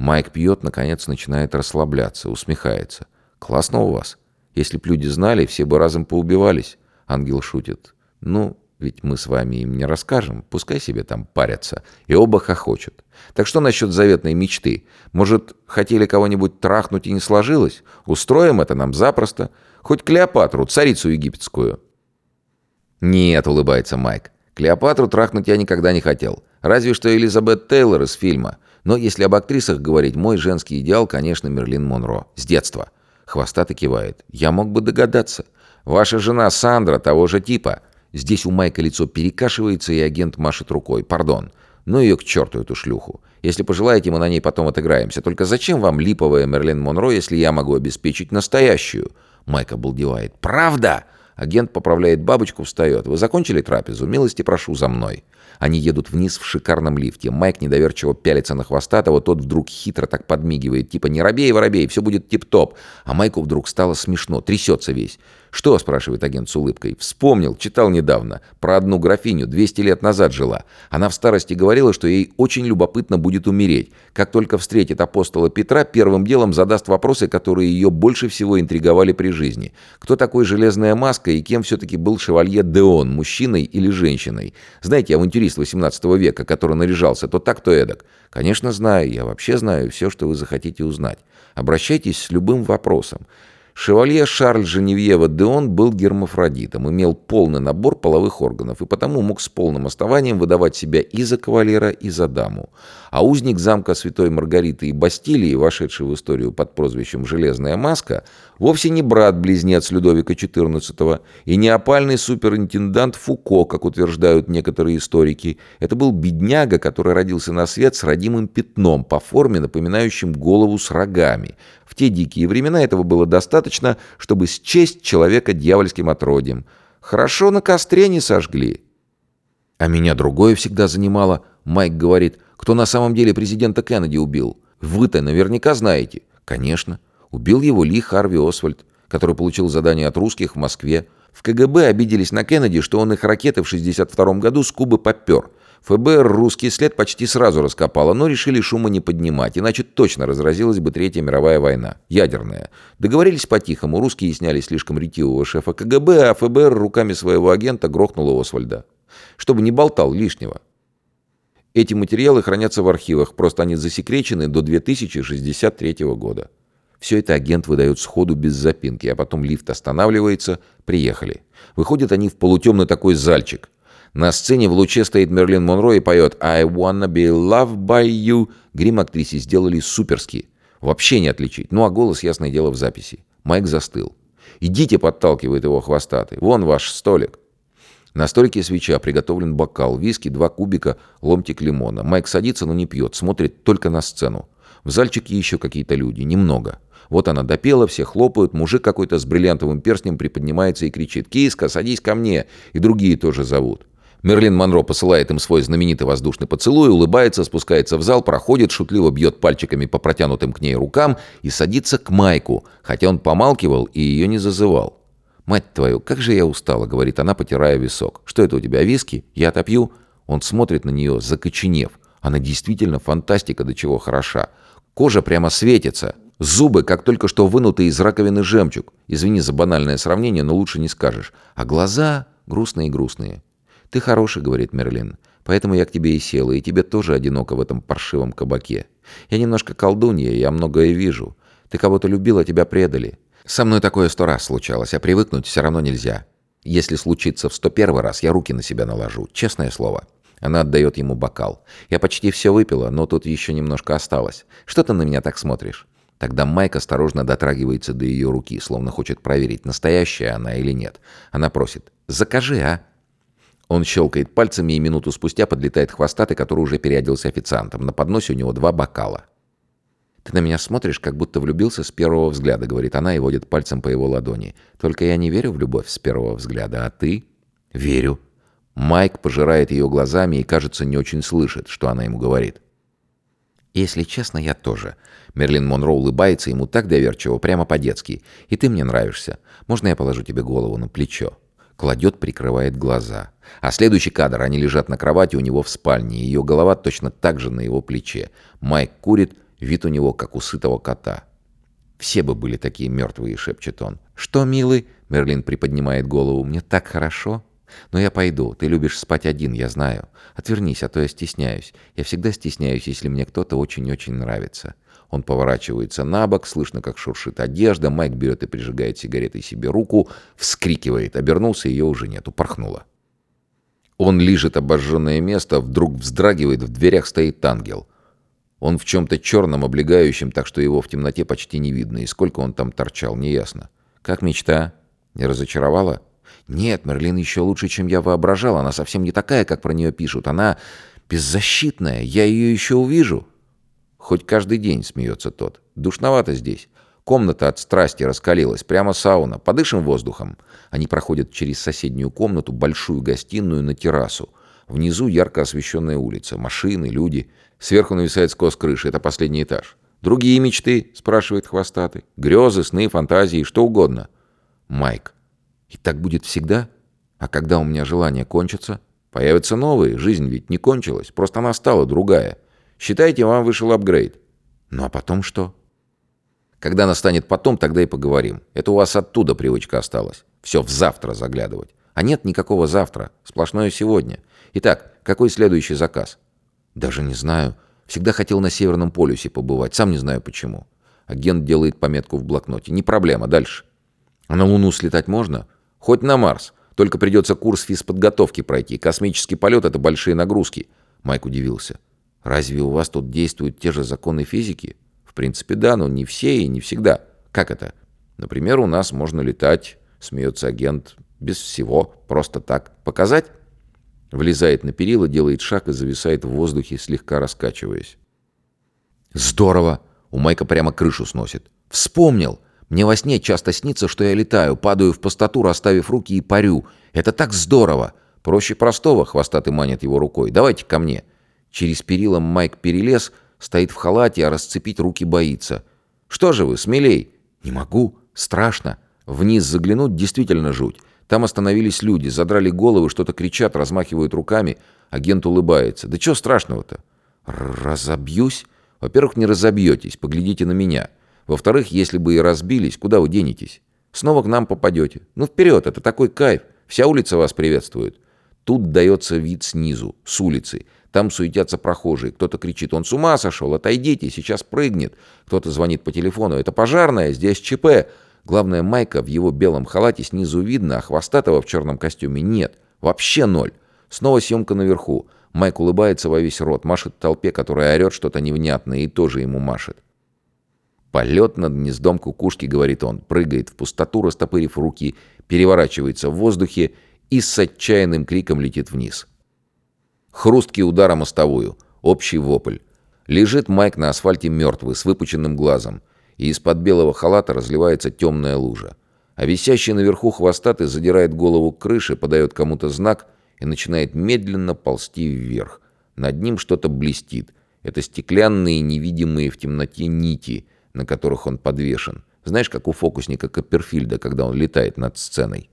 Майк пьет, наконец начинает расслабляться, усмехается. «Классно у вас. Если б люди знали, все бы разом поубивались». Ангел шутит. «Ну, ведь мы с вами им не расскажем. Пускай себе там парятся. И оба хохочут. Так что насчет заветной мечты? Может, хотели кого-нибудь трахнуть и не сложилось? Устроим это нам запросто. Хоть Клеопатру, царицу египетскую». «Нет», — улыбается Майк. «Клеопатру трахнуть я никогда не хотел. Разве что Элизабет Тейлор из фильма. Но если об актрисах говорить, мой женский идеал, конечно, Мерлин Монро. С детства». Хвостатый кивает. «Я мог бы догадаться. Ваша жена Сандра того же типа». Здесь у Майка лицо перекашивается, и агент машет рукой. «Пардон. Ну ее к черту, эту шлюху. Если пожелаете, мы на ней потом отыграемся. Только зачем вам липовая Мерлин Монро, если я могу обеспечить настоящую?» Майк обалдевает. «Правда?» Агент поправляет бабочку, встает. «Вы закончили трапезу? Милости прошу за мной». Они едут вниз в шикарном лифте. Майк недоверчиво пялится на хвостатого, тот вдруг хитро так подмигивает, типа «Не робей, воробей, все будет тип-топ». А Майку вдруг стало смешно, трясется весь. «Что?» – спрашивает агент с улыбкой. «Вспомнил, читал недавно. Про одну графиню, 200 лет назад жила. Она в старости говорила, что ей очень любопытно будет умереть. Как только встретит апостола Петра, первым делом задаст вопросы, которые ее больше всего интриговали при жизни. Кто такой Железная Маска и кем все-таки был шевалье Деон, мужчиной или женщиной? Знаете, авантюрист 18 века, который наряжался то так, то эдак. Конечно, знаю, я вообще знаю все, что вы захотите узнать. Обращайтесь с любым вопросом. Шевалье Шарль Женевьева Деон был гермафродитом, имел полный набор половых органов и потому мог с полным основанием выдавать себя и за кавалера, и за даму. А узник замка Святой Маргариты и Бастилии, вошедший в историю под прозвищем «Железная маска», вовсе не брат-близнец Людовика XIV и не опальный суперинтендант Фуко, как утверждают некоторые историки. Это был бедняга, который родился на свет с родимым пятном по форме, напоминающим голову с рогами, в те дикие времена этого было достаточно, чтобы счесть человека дьявольским отродьем. Хорошо на костре не сожгли. А меня другое всегда занимало. Майк говорит, кто на самом деле президента Кеннеди убил? Вы-то наверняка знаете. Конечно. Убил его Ли Харви Освальд, который получил задание от русских в Москве. В КГБ обиделись на Кеннеди, что он их ракеты в 62 году с Кубы попер. ФБР русский след почти сразу раскопало, но решили шума не поднимать, иначе точно разразилась бы Третья мировая война, ядерная. Договорились по-тихому, русские сняли слишком ретивого шефа КГБ, а ФБР руками своего агента грохнуло Освальда. Чтобы не болтал лишнего. Эти материалы хранятся в архивах, просто они засекречены до 2063 года. Все это агент выдает сходу без запинки, а потом лифт останавливается, приехали. Выходят они в полутемный такой зальчик – на сцене в луче стоит Мерлин Монро и поет «I wanna be loved by you». Грим актрисе сделали суперски. Вообще не отличить. Ну а голос, ясное дело, в записи. Майк застыл. «Идите», — подталкивает его хвостатый. «Вон ваш столик». На столике свеча, приготовлен бокал, виски, два кубика, ломтик лимона. Майк садится, но не пьет, смотрит только на сцену. В зальчике еще какие-то люди, немного. Вот она допела, все хлопают, мужик какой-то с бриллиантовым перстнем приподнимается и кричит «Киска, садись ко мне!» И другие тоже зовут. Мерлин Монро посылает им свой знаменитый воздушный поцелуй, улыбается, спускается в зал, проходит, шутливо бьет пальчиками по протянутым к ней рукам и садится к Майку, хотя он помалкивал и ее не зазывал. «Мать твою, как же я устала», — говорит она, потирая висок. «Что это у тебя, виски? Я отопью?» Он смотрит на нее, закоченев. Она действительно фантастика, до чего хороша. Кожа прямо светится. Зубы, как только что вынутые из раковины жемчуг. Извини за банальное сравнение, но лучше не скажешь. А глаза грустные-грустные. «Ты хороший», — говорит Мерлин. «Поэтому я к тебе и села, и тебе тоже одиноко в этом паршивом кабаке. Я немножко колдунья, я многое вижу. Ты кого-то любил, а тебя предали. Со мной такое сто раз случалось, а привыкнуть все равно нельзя. Если случится в сто первый раз, я руки на себя наложу, честное слово». Она отдает ему бокал. «Я почти все выпила, но тут еще немножко осталось. Что ты на меня так смотришь?» Тогда Майк осторожно дотрагивается до ее руки, словно хочет проверить, настоящая она или нет. Она просит «Закажи, а?» Он щелкает пальцами, и минуту спустя подлетает хвостатый, который уже переоделся официантом. На подносе у него два бокала. «Ты на меня смотришь, как будто влюбился с первого взгляда», — говорит она и водит пальцем по его ладони. «Только я не верю в любовь с первого взгляда, а ты?» «Верю». Майк пожирает ее глазами и, кажется, не очень слышит, что она ему говорит. «Если честно, я тоже». Мерлин Монро улыбается ему так доверчиво, прямо по-детски. «И ты мне нравишься. Можно я положу тебе голову на плечо?» Кладет, прикрывает глаза. А следующий кадр. Они лежат на кровати у него в спальне. Ее голова точно так же на его плече. Майк курит, Вид у него, как у сытого кота. «Все бы были такие мертвые», — шепчет он. «Что, милый?» — Мерлин приподнимает голову. «Мне так хорошо». «Но я пойду. Ты любишь спать один, я знаю. Отвернись, а то я стесняюсь. Я всегда стесняюсь, если мне кто-то очень-очень нравится». Он поворачивается на бок, слышно, как шуршит одежда. Майк берет и прижигает сигаретой себе руку, вскрикивает. Обернулся, ее уже нет, упорхнула. Он лижет обожженное место, вдруг вздрагивает, в дверях стоит ангел. Он в чем-то черном, облегающем, так что его в темноте почти не видно, и сколько он там торчал, неясно. Как мечта? Не разочаровала? Нет, Мерлин еще лучше, чем я воображал. Она совсем не такая, как про нее пишут. Она беззащитная. Я ее еще увижу. Хоть каждый день, смеется тот. Душновато здесь. Комната от страсти раскалилась, прямо сауна. Подышим воздухом. Они проходят через соседнюю комнату, большую гостиную на террасу. Внизу ярко освещенная улица, машины, люди. Сверху нависает скос крыши, это последний этаж. «Другие мечты?» — спрашивает хвостатый. «Грезы, сны, фантазии, что угодно». Майк. «И так будет всегда? А когда у меня желание кончится? Появятся новые, жизнь ведь не кончилась, просто она стала другая. Считайте, вам вышел апгрейд. Ну а потом что?» Когда настанет потом, тогда и поговорим. Это у вас оттуда привычка осталась. Все в завтра заглядывать. А нет никакого завтра. Сплошное сегодня. Итак, какой следующий заказ? Даже не знаю. Всегда хотел на Северном полюсе побывать. Сам не знаю почему. Агент делает пометку в блокноте. Не проблема. Дальше. А на Луну слетать можно? Хоть на Марс. Только придется курс физподготовки пройти. Космический полет — это большие нагрузки. Майк удивился. Разве у вас тут действуют те же законы физики? В принципе, да, но не все и не всегда. Как это? Например, у нас можно летать, смеется агент, без всего, просто так. Показать? Влезает на перила, делает шаг и зависает в воздухе, слегка раскачиваясь. «Здорово!» У Майка прямо крышу сносит. «Вспомнил! Мне во сне часто снится, что я летаю, падаю в пустоту, расставив руки и парю. Это так здорово! Проще простого!» Хвостатый манит его рукой. «Давайте ко мне!» Через перила Майк перелез, стоит в халате, а расцепить руки боится. «Что же вы, смелей!» «Не могу! Страшно!» Вниз заглянуть действительно жуть. Там остановились люди, задрали головы, что-то кричат, размахивают руками. Агент улыбается. «Да что страшного-то?» «Разобьюсь?» «Во-первых, не разобьетесь, поглядите на меня. Во-вторых, если бы и разбились, куда вы денетесь? Снова к нам попадете. Ну, вперед, это такой кайф. Вся улица вас приветствует». Тут дается вид снизу, с улицы. Там суетятся прохожие. Кто-то кричит, он с ума сошел, отойдите, сейчас прыгнет. Кто-то звонит по телефону, это пожарная, здесь ЧП. Главное, майка в его белом халате снизу видно, а хвостатого в черном костюме нет. Вообще ноль. Снова съемка наверху. Майк улыбается во весь рот, машет толпе, которая орет что-то невнятное, и тоже ему машет. Полет над гнездом кукушки, говорит он, прыгает в пустоту, растопырив руки, переворачивается в воздухе и с отчаянным криком летит вниз. Хрусткий удар о мостовую, общий вопль. Лежит Майк на асфальте мертвый, с выпученным глазом и из-под белого халата разливается темная лужа. А висящий наверху хвостатый задирает голову к крыше, подает кому-то знак и начинает медленно ползти вверх. Над ним что-то блестит. Это стеклянные, невидимые в темноте нити, на которых он подвешен. Знаешь, как у фокусника Копперфильда, когда он летает над сценой.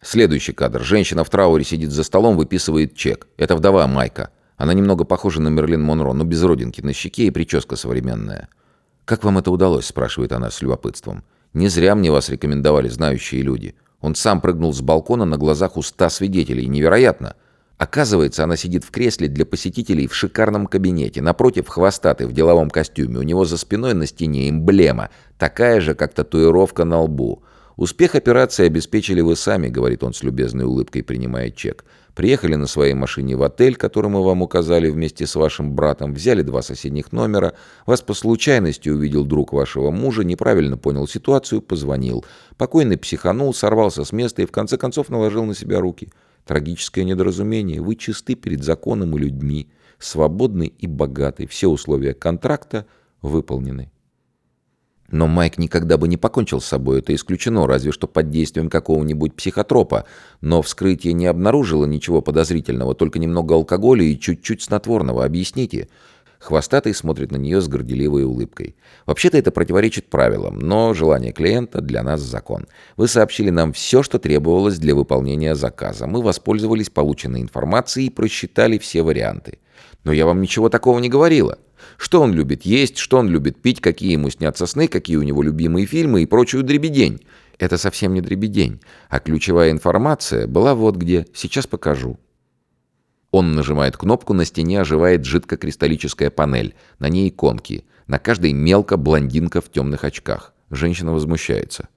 Следующий кадр. Женщина в трауре сидит за столом, выписывает чек. Это вдова Майка. Она немного похожа на Мерлин Монро, но без родинки на щеке и прическа современная. «Как вам это удалось?» – спрашивает она с любопытством. «Не зря мне вас рекомендовали знающие люди. Он сам прыгнул с балкона на глазах у ста свидетелей. Невероятно!» Оказывается, она сидит в кресле для посетителей в шикарном кабинете. Напротив хвостатый в деловом костюме. У него за спиной на стене эмблема, такая же, как татуировка на лбу. «Успех операции обеспечили вы сами», — говорит он с любезной улыбкой, принимая чек. Приехали на своей машине в отель, который мы вам указали вместе с вашим братом, взяли два соседних номера, вас по случайности увидел друг вашего мужа, неправильно понял ситуацию, позвонил. Покойный психанул, сорвался с места и в конце концов наложил на себя руки. Трагическое недоразумение. Вы чисты перед законом и людьми, свободны и богаты. Все условия контракта выполнены. Но Майк никогда бы не покончил с собой, это исключено, разве что под действием какого-нибудь психотропа. Но вскрытие не обнаружило ничего подозрительного, только немного алкоголя и чуть-чуть снотворного. Объясните. Хвостатый смотрит на нее с горделивой улыбкой. «Вообще-то это противоречит правилам, но желание клиента для нас закон. Вы сообщили нам все, что требовалось для выполнения заказа. Мы воспользовались полученной информацией и просчитали все варианты. Но я вам ничего такого не говорила. Что он любит есть, что он любит пить, какие ему снятся сны, какие у него любимые фильмы и прочую дребедень. Это совсем не дребедень, а ключевая информация была вот где. Сейчас покажу. Он нажимает кнопку, на стене оживает жидкокристаллическая панель. На ней иконки. На каждой мелко блондинка в темных очках. Женщина возмущается.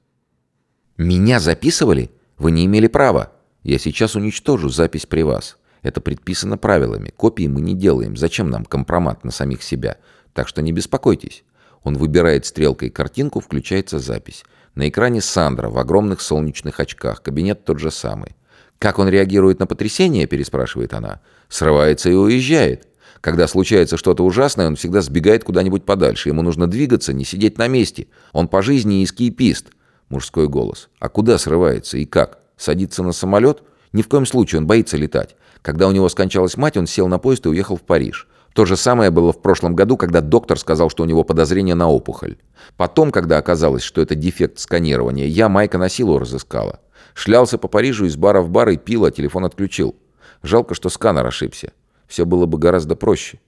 «Меня записывали? Вы не имели права. Я сейчас уничтожу запись при вас. Это предписано правилами. Копии мы не делаем. Зачем нам компромат на самих себя? Так что не беспокойтесь». Он выбирает стрелкой картинку, включается запись. На экране Сандра в огромных солнечных очках. Кабинет тот же самый. «Как он реагирует на потрясение?» – переспрашивает она. «Срывается и уезжает. Когда случается что-то ужасное, он всегда сбегает куда-нибудь подальше. Ему нужно двигаться, не сидеть на месте. Он по жизни эскейпист». Мужской голос. «А куда срывается и как? Садится на самолет?» «Ни в коем случае, он боится летать. Когда у него скончалась мать, он сел на поезд и уехал в Париж. То же самое было в прошлом году, когда доктор сказал, что у него подозрение на опухоль. Потом, когда оказалось, что это дефект сканирования, я Майка на силу разыскала. Шлялся по Парижу из бара в бар и пил, а телефон отключил. Жалко, что сканер ошибся. Все было бы гораздо проще.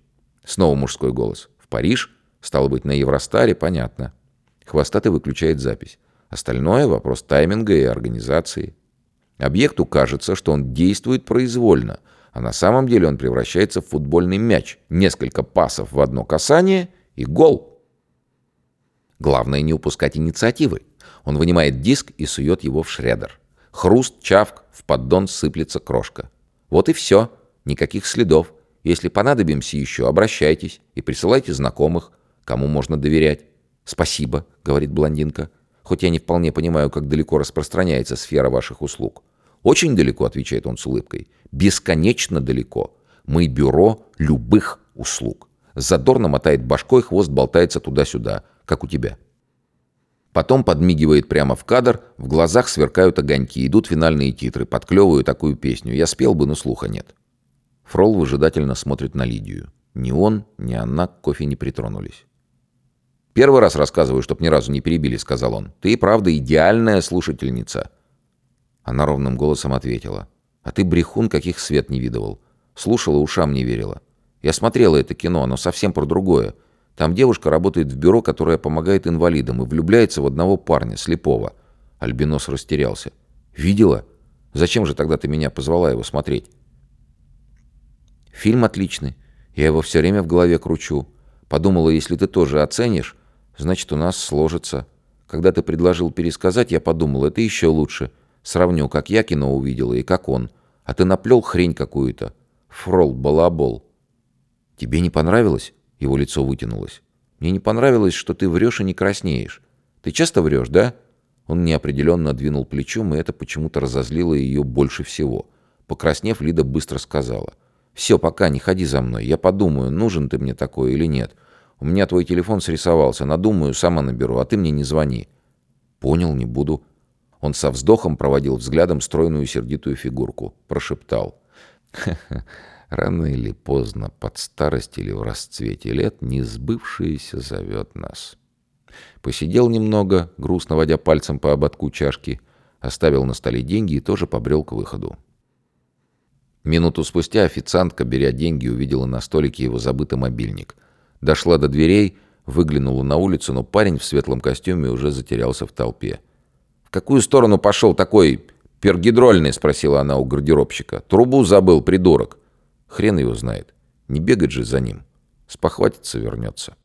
Снова мужской голос. В Париж? Стало быть, на Евростаре, понятно. Хвостатый выключает запись. Остальное — вопрос тайминга и организации. Объекту кажется, что он действует произвольно, а на самом деле он превращается в футбольный мяч. Несколько пасов в одно касание и гол. Главное не упускать инициативы. Он вынимает диск и сует его в шредер. Хруст, чавк, в поддон сыплется крошка. Вот и все. Никаких следов. Если понадобимся еще, обращайтесь и присылайте знакомых, кому можно доверять. «Спасибо», — говорит блондинка. «Хоть я не вполне понимаю, как далеко распространяется сфера ваших услуг». «Очень далеко», — отвечает он с улыбкой. «Бесконечно далеко. Мы бюро любых услуг». Задорно мотает башкой, хвост болтается туда-сюда, как у тебя. Потом подмигивает прямо в кадр, в глазах сверкают огоньки, идут финальные титры, подклевываю такую песню. Я спел бы, но слуха нет. Фрол выжидательно смотрит на Лидию. Ни он, ни она к кофе не притронулись. «Первый раз рассказываю, чтоб ни разу не перебили», — сказал он. «Ты и правда идеальная слушательница». Она ровным голосом ответила. «А ты брехун, каких свет не видывал. Слушала, ушам не верила. Я смотрела это кино, оно совсем про другое. Там девушка работает в бюро, которое помогает инвалидам, и влюбляется в одного парня, слепого. Альбинос растерялся. «Видела? Зачем же тогда ты меня позвала его смотреть?» «Фильм отличный. Я его все время в голове кручу. Подумала, если ты тоже оценишь, значит, у нас сложится. Когда ты предложил пересказать, я подумал, это еще лучше. Сравню, как я кино увидела и как он. А ты наплел хрень какую-то. Фрол, балабол. Тебе не понравилось?» Его лицо вытянулось. «Мне не понравилось, что ты врешь и не краснеешь. Ты часто врешь, да?» Он неопределенно двинул плечом, и это почему-то разозлило ее больше всего. Покраснев, Лида быстро сказала. «Все, пока, не ходи за мной. Я подумаю, нужен ты мне такой или нет. У меня твой телефон срисовался. Надумаю, сама наберу, а ты мне не звони». «Понял, не буду». Он со вздохом проводил взглядом стройную сердитую фигурку. Прошептал. «Ха-ха». Рано или поздно, под старость или в расцвете лет, несбывшееся зовет нас. Посидел немного, грустно водя пальцем по ободку чашки, оставил на столе деньги и тоже побрел к выходу. Минуту спустя официантка, беря деньги, увидела на столике его забытый мобильник. Дошла до дверей, выглянула на улицу, но парень в светлом костюме уже затерялся в толпе. «В какую сторону пошел такой пергидрольный?» — спросила она у гардеробщика. «Трубу забыл, придурок». Хрен его знает. Не бегать же за ним. Спохватится, вернется.